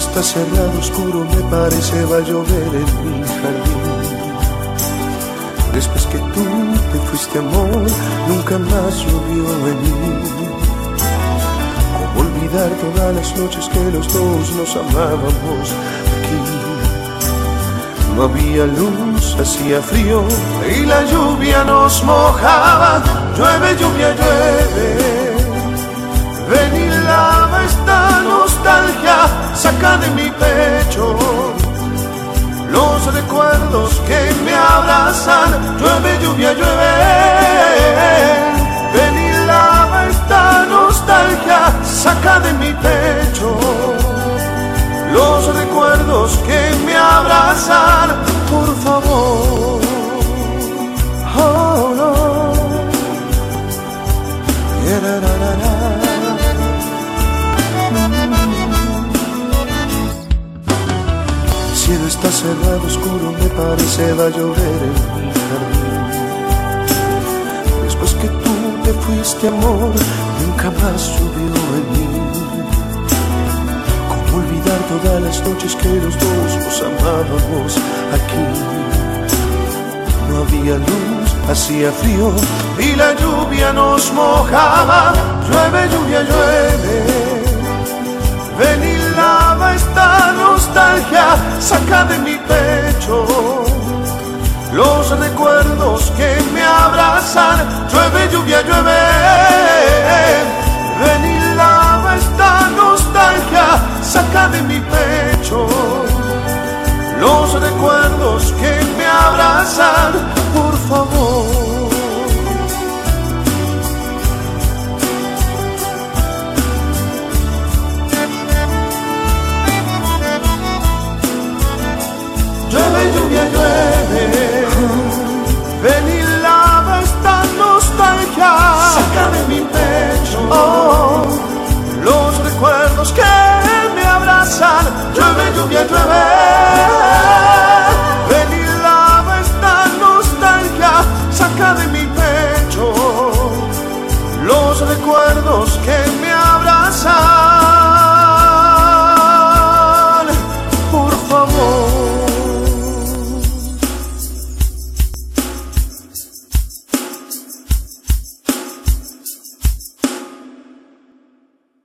cerrado oscuro me parece va a llover en mi jardín. Después que tú te fuiste amor, nunca más llovió en mí. ¿Cómo olvidar todas las noches que los dos nos amábamos aquí? No había luz, hacía frío y la lluvia nos mojaba. Llueve, lluvia, llueve. Ven saca de mi pecho los recuerdos que me abrazan. Llueve, lluvia, llueve. Ven y lava esta nostalgia, saca de mi pecho los recuerdos que me abrazan, por favor. Está cerrado, oscuro, me parece va a llover en mi jardín. Después que tú te fuiste, amor, nunca más llovió en mí. ¿Cómo olvidar todas las noches que los dos nos amábamos aquí? No había luz, hacía frío y la lluvia nos mojaba. Llueve, lluvia, llueve. Ven saca de mi pecho los recuerdos que me abrazan. manos que me abrazan. Llueve, lluvia, llueve. Ven y lava esta nostalgia, saca de mi pecho los recuerdos que me abrazan.